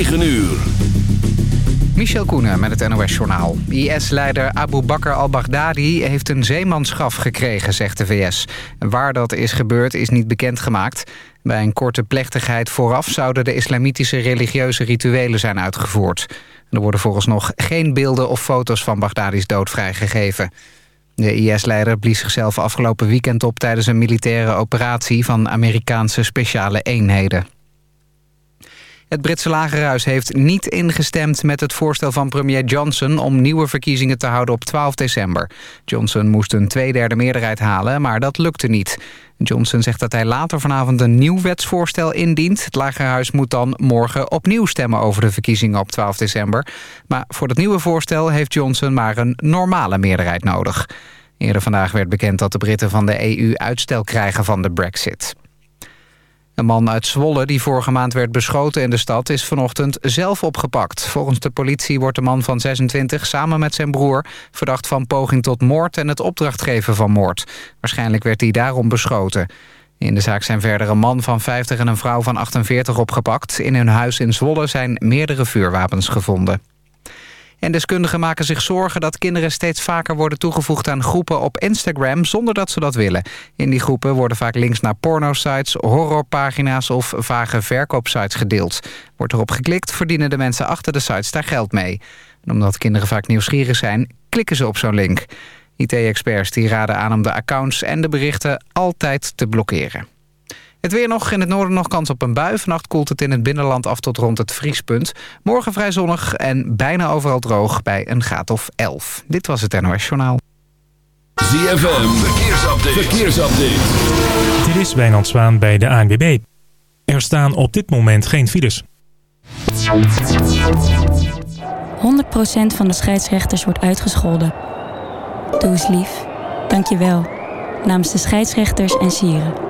9 uur. Michel Koenen met het NOS-journaal. IS-leider Abu Bakr al-Baghdadi heeft een zeemanschaf gekregen, zegt de VS. Waar dat is gebeurd is niet bekendgemaakt. Bij een korte plechtigheid vooraf zouden de islamitische religieuze rituelen zijn uitgevoerd. Er worden volgens nog geen beelden of foto's van Baghdadis dood vrijgegeven. De IS-leider blies zichzelf afgelopen weekend op tijdens een militaire operatie van Amerikaanse speciale eenheden. Het Britse lagerhuis heeft niet ingestemd met het voorstel van premier Johnson... om nieuwe verkiezingen te houden op 12 december. Johnson moest een tweederde meerderheid halen, maar dat lukte niet. Johnson zegt dat hij later vanavond een nieuw wetsvoorstel indient. Het lagerhuis moet dan morgen opnieuw stemmen over de verkiezingen op 12 december. Maar voor dat nieuwe voorstel heeft Johnson maar een normale meerderheid nodig. Eerder vandaag werd bekend dat de Britten van de EU uitstel krijgen van de brexit. Een man uit Zwolle die vorige maand werd beschoten in de stad... is vanochtend zelf opgepakt. Volgens de politie wordt de man van 26 samen met zijn broer... verdacht van poging tot moord en het opdrachtgeven van moord. Waarschijnlijk werd hij daarom beschoten. In de zaak zijn verder een man van 50 en een vrouw van 48 opgepakt. In hun huis in Zwolle zijn meerdere vuurwapens gevonden. En deskundigen maken zich zorgen dat kinderen steeds vaker worden toegevoegd aan groepen op Instagram zonder dat ze dat willen. In die groepen worden vaak links naar pornosites, horrorpagina's of vage verkoopsites gedeeld. Wordt erop geklikt, verdienen de mensen achter de sites daar geld mee. En omdat kinderen vaak nieuwsgierig zijn, klikken ze op zo'n link. IT-experts raden aan om de accounts en de berichten altijd te blokkeren. Het weer nog. In het noorden nog kans op een bui. Vannacht koelt het in het binnenland af tot rond het vriespunt. Morgen vrij zonnig en bijna overal droog bij een graad of 11. Dit was het NOS Journaal. ZFM. Verkeersupdate. Verkeersupdate. Dit is Wijnand Zwaan bij de ANWB. Er staan op dit moment geen files. 100% van de scheidsrechters wordt uitgescholden. Doe eens lief. Dank je wel. Namens de scheidsrechters en sieren.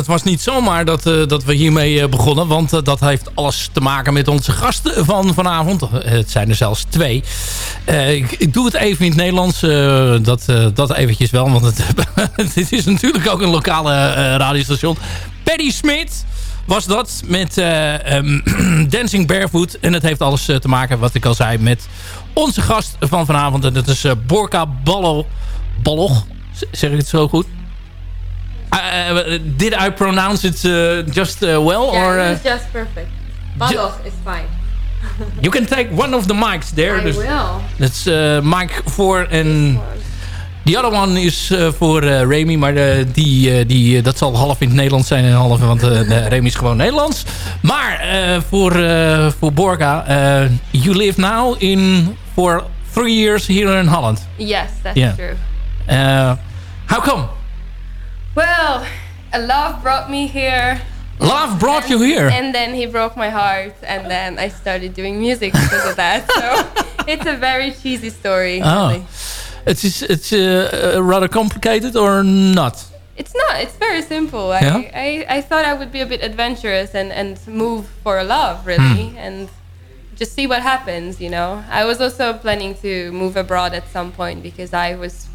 Dat was niet zomaar dat, eh, dat we hiermee eh, begonnen. Want eh, dat heeft alles te maken met onze gasten van vanavond. het zijn er zelfs twee. Ik, ik, doe het even in het Nederlands. dat, dat eventjes wel. Want het, dit is natuurlijk ook een lokale radiostation. Paddy Smith was dat met um, Dancing Barefoot. En het heeft alles te maken, wat ik al zei, met onze gast van vanavond. En dat is Borka Ballo, Balloch. Zeg ik het zo goed? Uh, did I pronounce it uh, just uh, well? Yeah, or, it was just perfect. Baloch is fine. you can take one of the mics there. I dus will. That's mic 4 and the other one is voor Remy. Maar die, die, dat zal half in het Nederlands zijn en half... Want Remy is gewoon Nederlands. Maar voor, voor Borga... you live now in... for three years here in Holland. Yes, that's Yeah. true. how come? Well, love brought me here. Love brought you here. And then he broke my heart, and then I started doing music because of that. So it's a very cheesy story. Oh. really. It's, it's uh, rather complicated or not? It's not. It's very simple. I, Yeah? I, I thought I would be a bit adventurous and, and move for a love, really, Hmm. and just see what happens, you know. I was also planning to move abroad at some point because I was...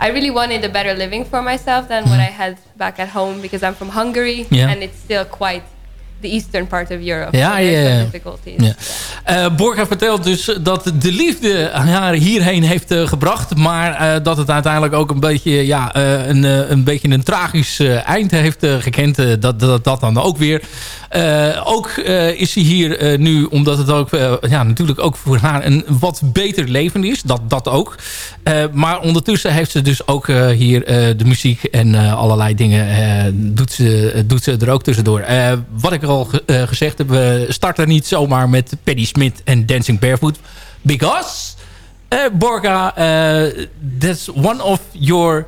I really wanted a better living for myself than what mm-hmm. I had back at home because I'm from Hungary. Yeah. and it's still quite the eastern part of Europe. Ja, so ja. Eh, Borga vertelt dus dat de liefde haar hierheen heeft eh, gebracht. Maar eh, dat het uiteindelijk ook een beetje, ja, een, een, beetje een tragisch eind heeft gekend. Dat, dat, dat dan ook weer. Ook is ze hier nu, omdat het ook ja, natuurlijk ook voor haar een wat beter leven is. Dat, dat ook. Maar ondertussen heeft ze dus ook hier de muziek en allerlei dingen doet, ze, doet ze er ook tussendoor. Wat ik al ge- eh, gezegd heb, we starten niet zomaar met Paddy Smith en Dancing Barefoot. Because, eh, Borga, eh, that's one of your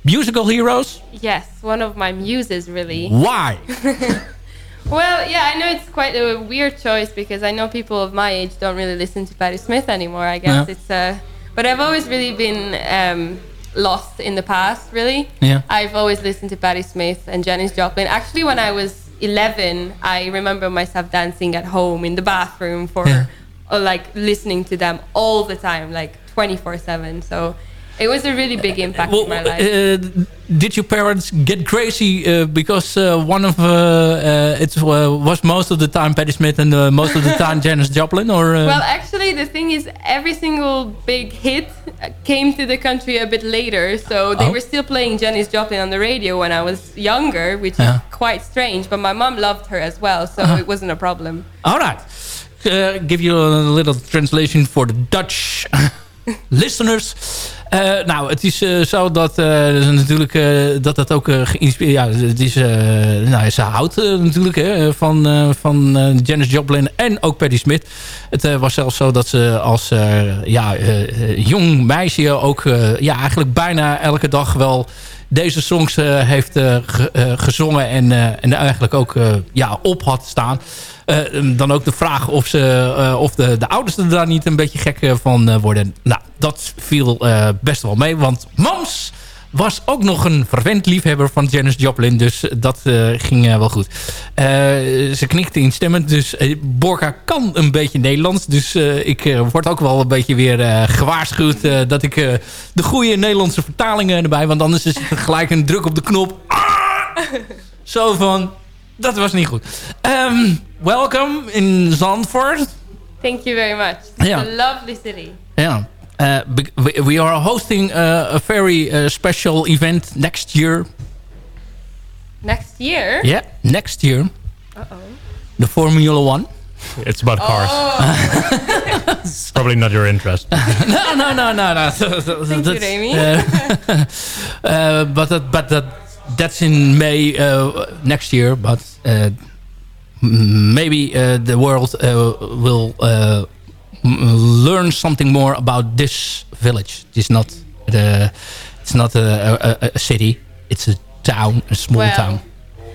musical heroes. Yes, one of my muses, really. Why? Well, yeah, I know it's quite a weird choice because I know people of my age don't really listen to Patti Smith anymore. I guess Yeah. it's uh, but I've always really been um, lost in the past. Really, Yeah. I've always listened to Patti Smith and Janis Joplin. Actually, when I was 11, I remember myself dancing at home in the bathroom for Yeah. or like listening to them all the time, like 24/7. So. It was a really big impact Well, in my life. uh, did your parents get crazy uh, because uh, one of uh, uh, it uh, was most of the time Patti Smith and uh, most of the time Janis Joplin, or uh, Well, actually, the thing is, every single big hit uh, came to the country a bit later. So they Oh. were still playing Janis Joplin on the radio when I was younger, which Yeah. is quite strange. But my mom loved her as well, so Uh-huh. it wasn't a problem. all right. Uh, give you a little translation for the Dutch listeners. Uh, nou, het is uh, zo dat uh, natuurlijk dat dat ook geïnspireerd... Ja, het is, nou, ze houdt natuurlijk hè, van, van Janis Joplin en ook Patti Smith. Het was zelfs zo dat ze als ja, jong meisje ook ja, eigenlijk bijna elke dag wel deze songs heeft ge- gezongen en, en eigenlijk ook ja, op had staan. Eh, dan ook de vraag of, ze, eh, of de, de ouders er daar niet een beetje gek eh, van worden. Nou, dat viel best wel mee, want Mams was ook nog een verwend liefhebber van Janis Joplin. Dus dat ging wel goed. Ze knikte instemmend. Dus Borka kan een beetje Nederlands. Dus ik word ook wel een beetje weer gewaarschuwd... dat ik de goede Nederlandse vertalingen erbij... want anders is het gelijk een druk op de knop. Ah! Zo van... Dat was niet goed. Ehm, welcome in Zandvoort. Thank you very much. It's Yeah. a lovely city. Ja. Uh, we, we are hosting uh, a very uh, special event next year. Next year? Yeah, next year. Uh-oh. The Formula One. It's about cars. It's probably not your interest. no, no, no, no, no. Thank you. Uh, uh, but that, but that, that's in May uh, next year. But uh, maybe uh, the world uh, will uh, learn something more about this village. It's not the, it's not a, a, a city. It's a town, a small well, town.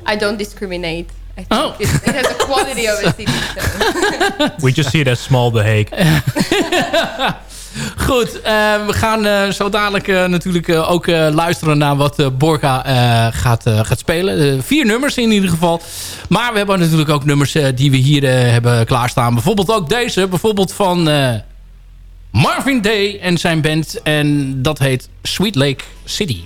I don't discriminate. I think Oh. it, it has a quality of a city. So. We just see it as small The Hague. Goed, eh, we gaan eh, zo dadelijk eh, natuurlijk eh, ook luisteren naar wat Borka gaat, gaat spelen. Vier nummers in ieder geval. Maar we hebben natuurlijk ook nummers die we hier hebben klaarstaan. Bijvoorbeeld ook deze. Bijvoorbeeld van Marvin Day en zijn band. En dat heet Sweet Lake City.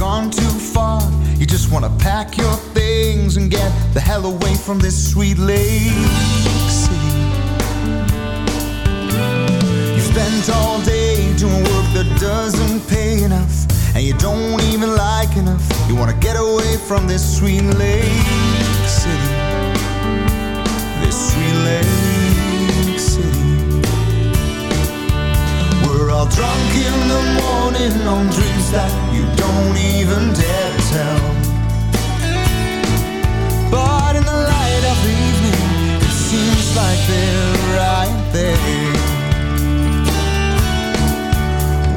Gone too far. You just wanna pack your things and get the hell away from this sweet lake city. You spent all day doing work that doesn't pay enough, and you don't even like enough. You wanna get away from this sweet lake city. This sweet lake We're all drunk in the morning on dreams that you don't even dare to tell. But in the light of the evening, it seems like they're right there.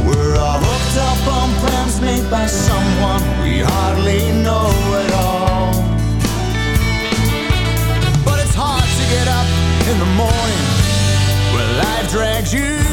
We're all hooked up on plans made by someone we hardly know at all. But it's hard to get up in the morning when life drags you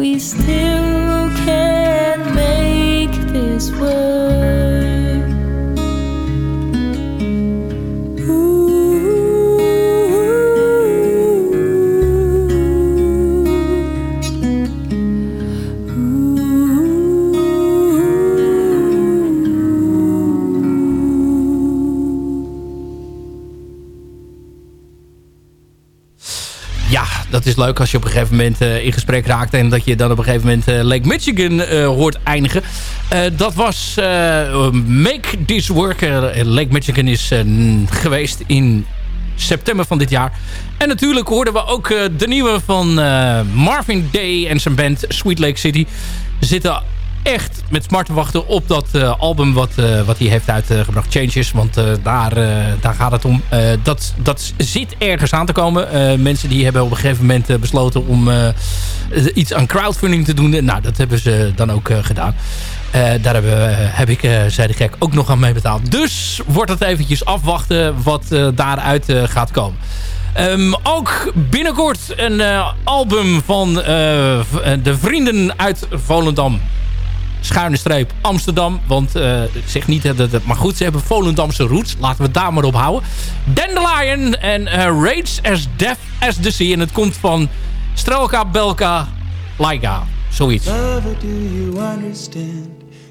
we still can't make this work. Dat is leuk als je op een gegeven moment eh, in gesprek raakt... en dat je dan op een gegeven moment eh, Lake Michigan eh, hoort eindigen. Dat was Make This Work. Lake Michigan is geweest in september van dit jaar. En natuurlijk hoorden we ook de nieuwe van Marvin Day en zijn band Sweet Lake City. Zitten echt met smart te wachten op dat eh, album wat, eh, wat hij heeft uitgebracht, Changes. Want eh, daar, daar gaat het om. Dat, dat zit ergens aan te komen. Mensen die hebben op een gegeven moment besloten om iets aan crowdfunding te doen. Nou, dat hebben ze dan ook gedaan. Daar hebben, heb ik, eh, zei de gek, ook nog aan mee betaald. Dus wordt het eventjes afwachten wat daaruit gaat komen. Ehm, ook binnenkort een album van de vrienden uit Volendam. Schuine streep Amsterdam. Want ik zeg niet dat het... Maar goed, ze hebben Volendamse roots. Laten we het daar maar op houden. Dandelion en eh, Rage as Deaf as the Sea. En het komt van Strelka Belka Laika. Zoiets. Lover, do you understand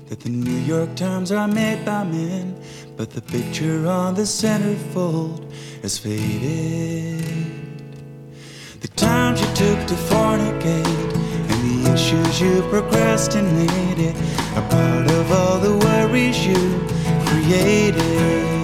that the New York Times are made by men, but the picture on the centerfold has faded? The times you took to fornicate issues you procrastinated are part of all the worries you created.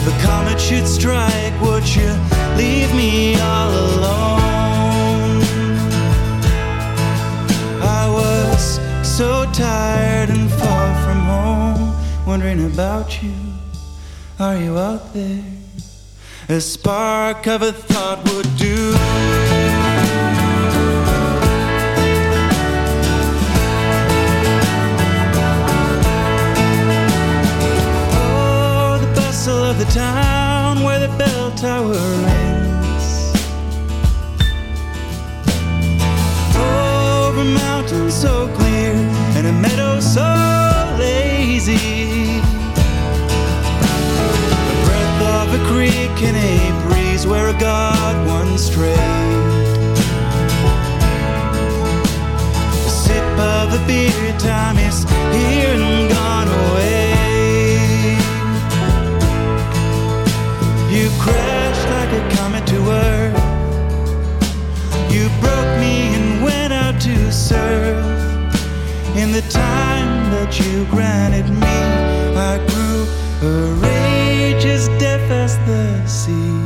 If a comet should strike, would you leave me all alone? I was so tired and far from home, wondering about you. Are you out there? A spark of a thought would do. The town where the bell tower rings. Over mountains so clear and a meadow so lazy. The breath of a creek in a breeze where a god once strayed. The sip of a beer, time is here and gone away. You broke me and went out to surf. In the time that you granted me, I grew a rage as as the sea.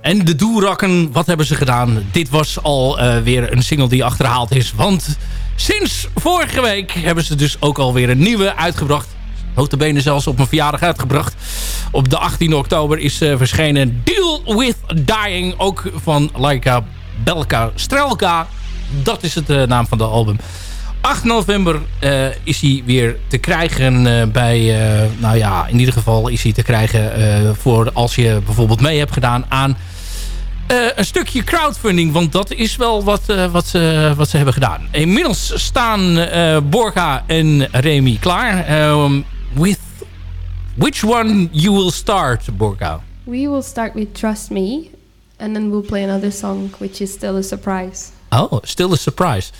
En de Doerakken, wat hebben ze gedaan? Dit was al eh, weer een single die achterhaald is. Want sinds vorige week hebben ze dus ook alweer een nieuwe uitgebracht. Notabene zelfs op mijn verjaardag uitgebracht. Op de 18 oktober is eh, verschenen Deal With Dying. Ook van Laika Belka Strelka. Dat is het eh, naam van de album. 8 november eh, is hij weer te krijgen bij... nou ja, in ieder geval is hij te krijgen voor als je bijvoorbeeld mee hebt gedaan aan... een stukje crowdfunding, want dat is wel wat, wat, ze, wat ze hebben gedaan. Inmiddels staan Borga en Remy klaar. With which one you will start, Borga? We will start with Trust Me, and then we'll play another song, which is still a surprise. Oh, still a surprise.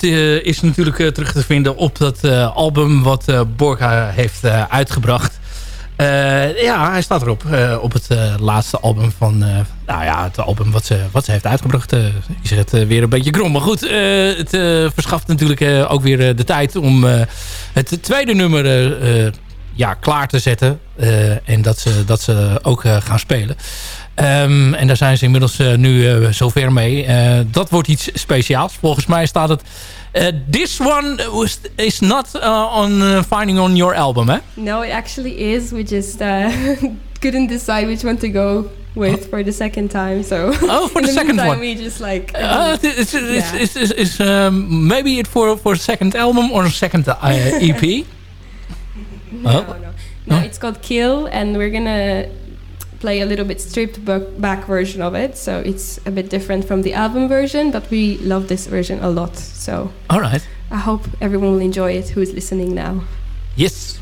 Het eh, is natuurlijk eh, terug te vinden op dat eh, album wat Borga heeft uitgebracht. Ja, hij staat erop. op het laatste album van... nou ja, het album wat ze, wat ze heeft uitgebracht. is het eh, weer een beetje krom. Maar goed, het verschaft natuurlijk ook weer de tijd om het tweede nummer ja, klaar te zetten. En dat ze, dat ze ook gaan spelen. Ehm, en daar zijn ze inmiddels eh, nu eh, zover mee. Eh, dat wordt iets speciaals. Volgens mij staat het... this one was, is not on finding on your album, hè? No, it actually is. We just uh, couldn't decide which one to go with for the second time. So Oh, for the second one. we just like Uh, it's, it's, it's, yeah. it's, it's, it's, um, maybe it for for a second album or a second uh, EP. no, Oh. no, no. No? It's called Kill, and we're gonna play a little bit stripped back version of it. So it's a bit different from the album version, but we love this version a lot. So All right. I hope everyone will enjoy it who is listening now. Yes.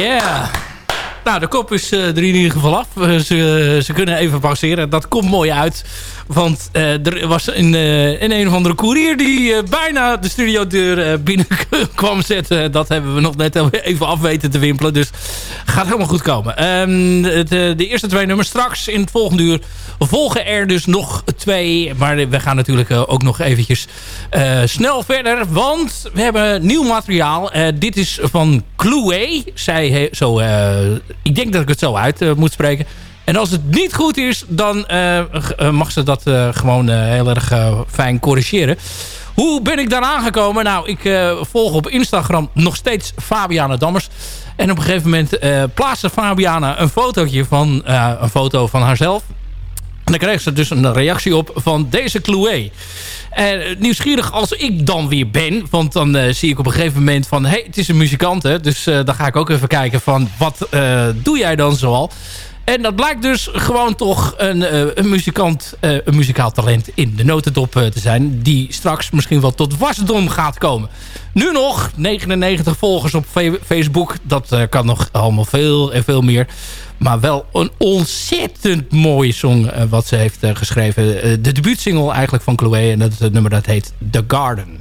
Yeah. Nou, de kop is eh, er in ieder geval af. Eh, ze, ze kunnen even pauzeren. Dat komt mooi uit. Want eh, er was een, eh, een een of andere koerier die eh, bijna de studiodeur eh, binnen kwam zetten. Dat hebben we nog net even af weten te wimpelen. Dus gaat helemaal goed komen. Ehm, het, eh, de eerste twee nummers straks in het volgende uur volgen er dus nog twee. Maar we gaan natuurlijk eh, ook nog eventjes eh, snel verder. Want we hebben nieuw materiaal. Eh, dit is van Chloe. Zij zo, eh, ik denk dat ik het zo uit eh, moet spreken. En als het niet goed is, dan eh, eh, mag ze dat gewoon heel erg fijn corrigeren. Hoe ben ik daar aangekomen? Nou, ik volg op Instagram nog steeds Fabiana Dammers. En op een gegeven moment eh plaatste Fabiana een fotootje van, een foto van haarzelf. En dan kreeg ze dus een reactie op van deze Chloe. En eh, nieuwsgierig als ik dan weer ben. Want dan eh, zie ik op een gegeven moment van... hé, hey, het is een muzikant, hè. Dus eh, dan ga ik ook even kijken van... wat doe jij dan zoal? En dat blijkt dus gewoon toch een, een muzikant, een muzikaal talent in de notendop te zijn. Die straks misschien wel tot wasdom gaat komen. Nu nog 99 volgers op Facebook. Dat kan nog allemaal veel en veel meer. Maar wel een ontzettend mooie song eh, wat ze heeft eh, geschreven. Eh, de debuutsingle eigenlijk van Chloe. En dat het nummer dat heet The Garden.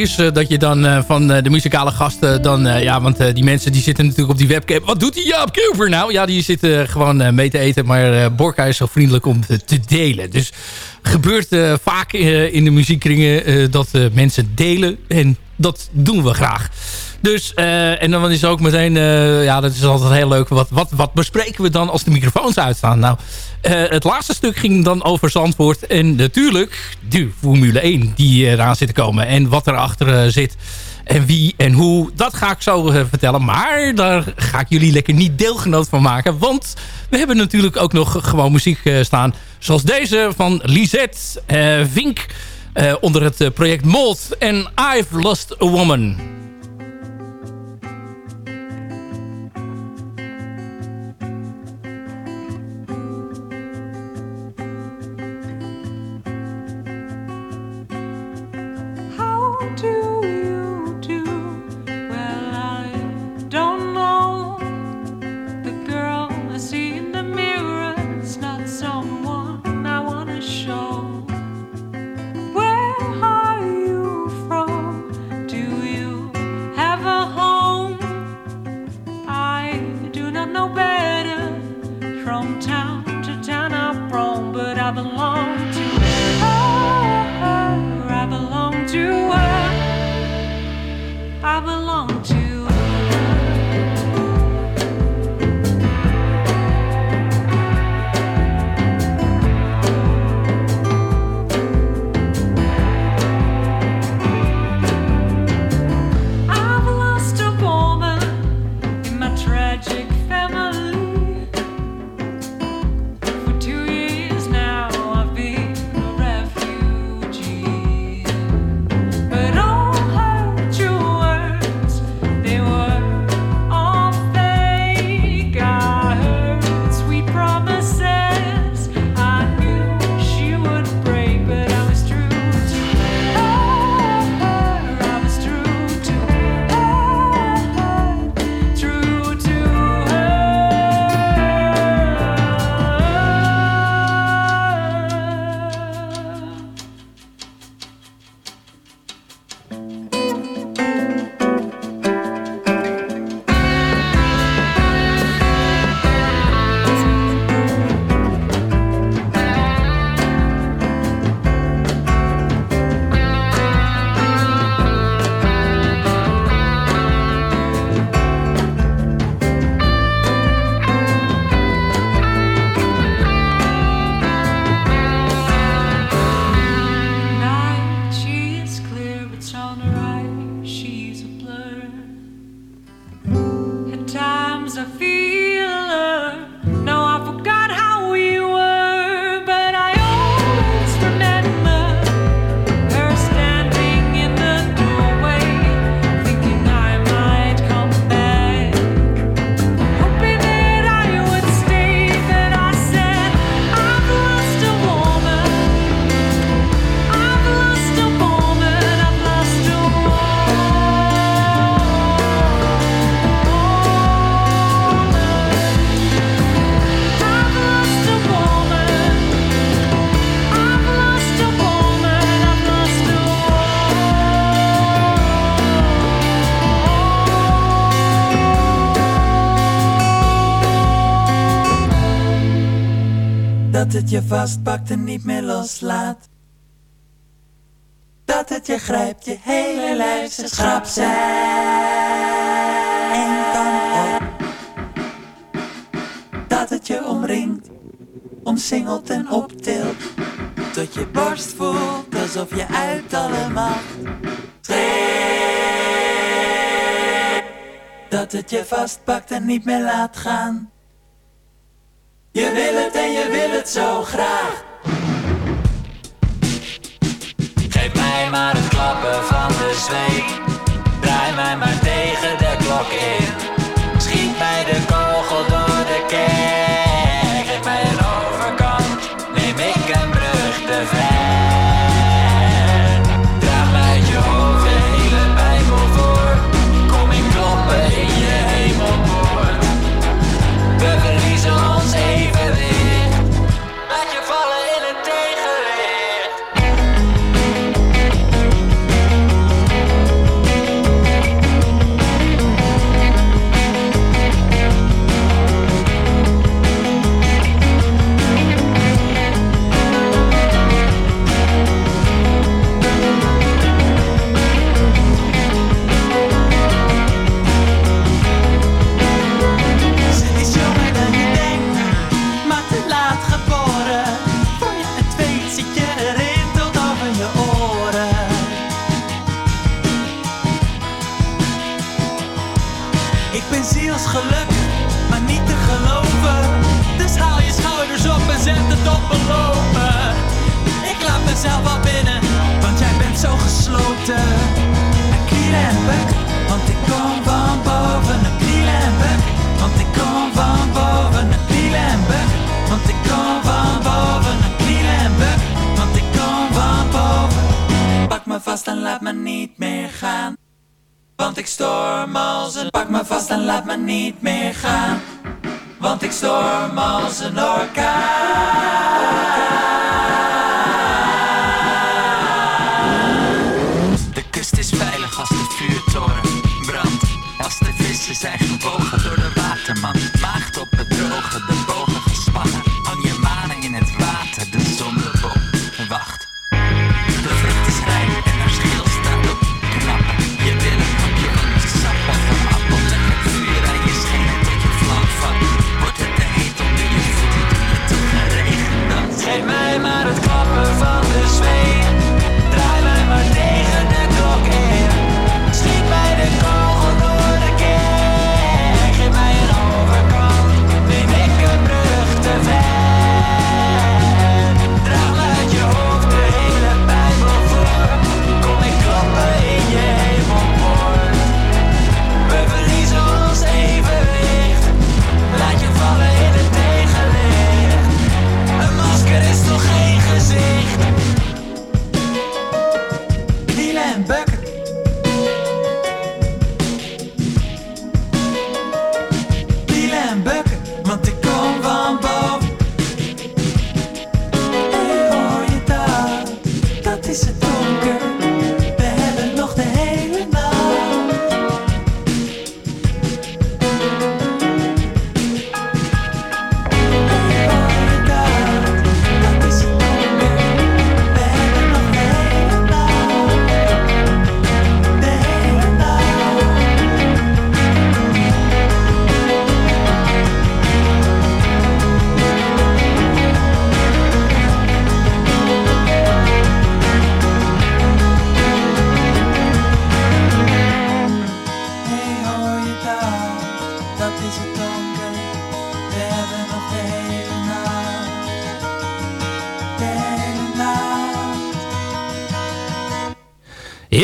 Is eh, dat je dan eh, van eh, de muzikale gasten dan... ja, want die mensen die zitten natuurlijk op die webcam. Wat doet die Jaap Kilver nou? Ja, die zitten gewoon mee te eten. Maar Borka is zo vriendelijk om te, delen. Dus gebeurt vaak in de muziekkringen dat mensen delen. En dat doen we graag. Dus, en dan is ook meteen, ja, dat is altijd heel leuk. Wat, wat, wat bespreken we dan als de microfoons uitstaan? Nou, eh, het laatste stuk ging dan over Zandvoort. En natuurlijk de Formule 1 die eraan zit te komen. En wat erachter achter zit. En wie en hoe, dat ga ik zo eh, vertellen. Maar daar ga ik jullie lekker niet deelgenoot van maken. Want we hebben natuurlijk ook nog gewoon muziek eh, staan. Zoals deze van Lisette eh, Vink. eh, onder het eh, project Mold. En I've Lost a Woman. Je vastpakt en niet meer loslaat. Dat het je grijpt, je hele lijf ze schrap zijn kan op. Dat het je omringt, omsingelt en optilt. Tot je borst voelt alsof je uit alle macht schreeuwt. Dat het je vastpakt en niet meer laat gaan. Je wil het en je wil het zo graag. Geef mij maar het klappen van de zweep. Draai mij maar tegen de klok in.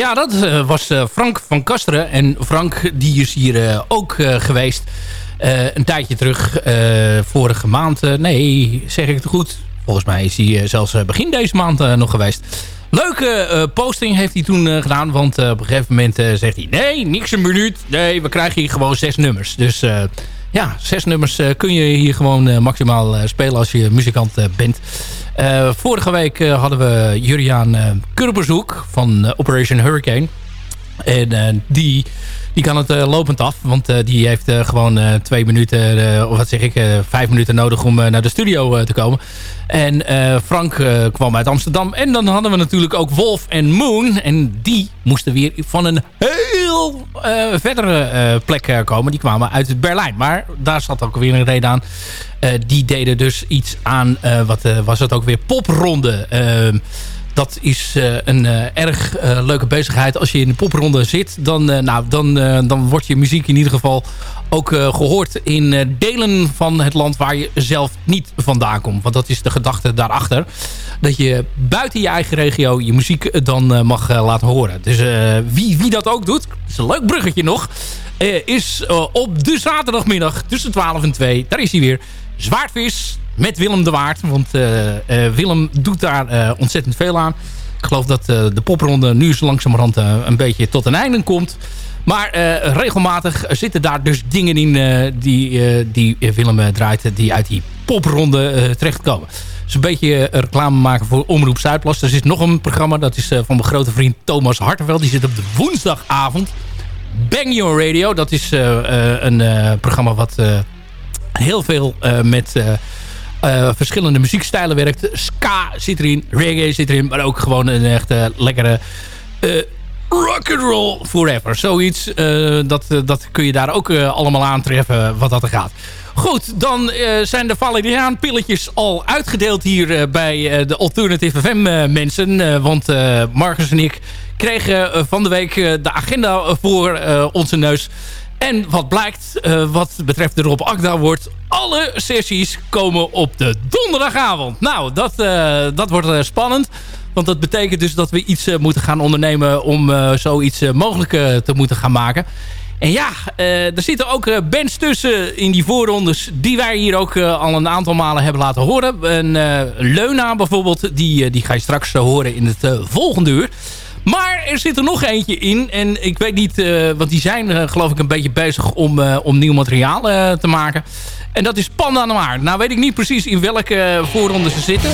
Ja, dat eh, was eh, Frank van Kasteren. En Frank die is hier eh, ook geweest. een tijdje terug. vorige maand. nee, zeg ik het goed? Volgens mij is hij zelfs begin deze maand nog geweest. Leuke posting heeft hij toen gedaan. Want op een gegeven moment zegt hij... Nee, niks een minuut. Nee, we krijgen hier gewoon zes nummers. Dus ja, zes nummers kun je hier gewoon maximaal spelen als je muzikant bent. Eh, vorige week eh, hadden we Juriaan uh, Kurbezoek van eh, Operation Hurricane. En eh, die, die kan het eh, lopend af. Want eh, die heeft gewoon twee minuten, of wat zeg ik, vijf minuten nodig om naar de studio te komen. En Frank kwam uit Amsterdam. En dan hadden we natuurlijk ook Wolf en Moon. En die moesten weer van een heel verdere plek komen. Die kwamen uit Berlijn. Maar daar zat ook weer een reden aan. Die deden dus iets aan, wat was het ook weer, popronde. Dat is eh, een eh, erg eh, leuke bezigheid. Als je in de popronde zit, dan, nou, dan, dan wordt je muziek in ieder geval ook eh, gehoord in delen van het land waar je zelf niet vandaan komt. Want dat is de gedachte daarachter. Dat je buiten je eigen regio je muziek dan mag laten horen. Dus wie, wie dat ook doet, is een leuk bruggetje nog, is op de zaterdagmiddag tussen 12 en 2, daar is hij weer, Zwaardvis met Willem de Waard. Want eh, eh, Willem doet daar eh, ontzettend veel aan. Ik geloof dat de popronde nu zo langzamerhand een beetje tot een einde komt. Maar regelmatig zitten daar dus dingen in die, die Willem draait... die uit die popronde terechtkomen. Dus een beetje reclame maken voor Omroep Zuidplas. Er is nog een programma, dat is van mijn grote vriend Thomas Hartenveld. Die zit op de woensdagavond. Bang Your Radio, dat is een programma wat heel veel met... Uh, verschillende muziekstijlen werkt. Ska zit erin, reggae zit erin, maar ook gewoon een echte lekkere uh, rock and roll forever. Zoiets, dat, dat kun je daar ook allemaal aantreffen wat dat er gaat. Goed, dan zijn de Valeriaan pilletjes al uitgedeeld hier bij de Alternative FM mensen. want Marcus en ik kregen van de week de agenda voor onze neus. En wat blijkt, uh, wat betreft de Rob Akda wordt... alle sessies komen op de donderdagavond. Nou, dat, uh, dat wordt uh, spannend. Want dat betekent dus dat we iets eh, moeten gaan ondernemen... om eh, zoiets eh, mogelijk eh, te moeten gaan maken. En ja, eh, er zitten ook eh, bands tussen in die voorrondes... die wij hier ook eh, al een aantal malen hebben laten horen. Een eh, Leuna bijvoorbeeld, die, eh, die ga je straks eh, horen in het eh, volgende uur. Maar er zit er nog eentje in. En ik weet niet, eh, want die zijn eh, geloof ik een beetje bezig om, eh, om nieuw materiaal te maken. En dat is Panda Noir. Nou weet ik niet precies in welke voorronde ze zitten.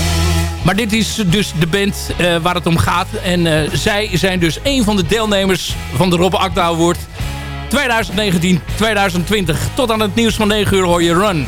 Maar dit is dus de band waar het om gaat. En zij zijn dus een van de deelnemers van de Rob Akda Award 2019-2020. Tot aan het nieuws van 9 uur hoor je Run.